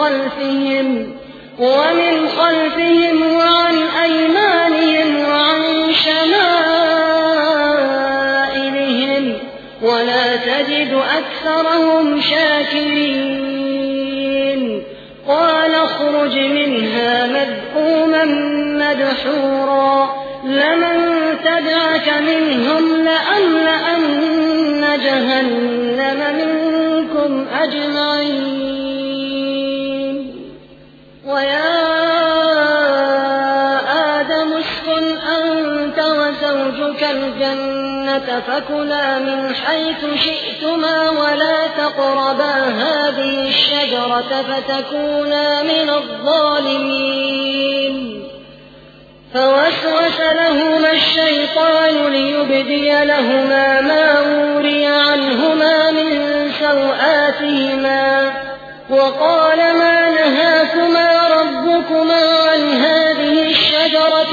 خلفهم ومن خلفهم وعن أيمانهم وعن شمائلهم ولا تجد أكثرهم شاكرين قال اخرج منها مذءوما مدحورا لمن تدعك منهم لأملأن جهنم منكم أجمعين وزوجك الجنة فكلا من حيث شئتما ولا تقربا هذه الشجرة فتكونا من الظالمين. فوسوس لهما الشيطان ليبدي لهما ما وري عنهما من سوآتهما. وقال ما نهاكما ربكما عن الشجرة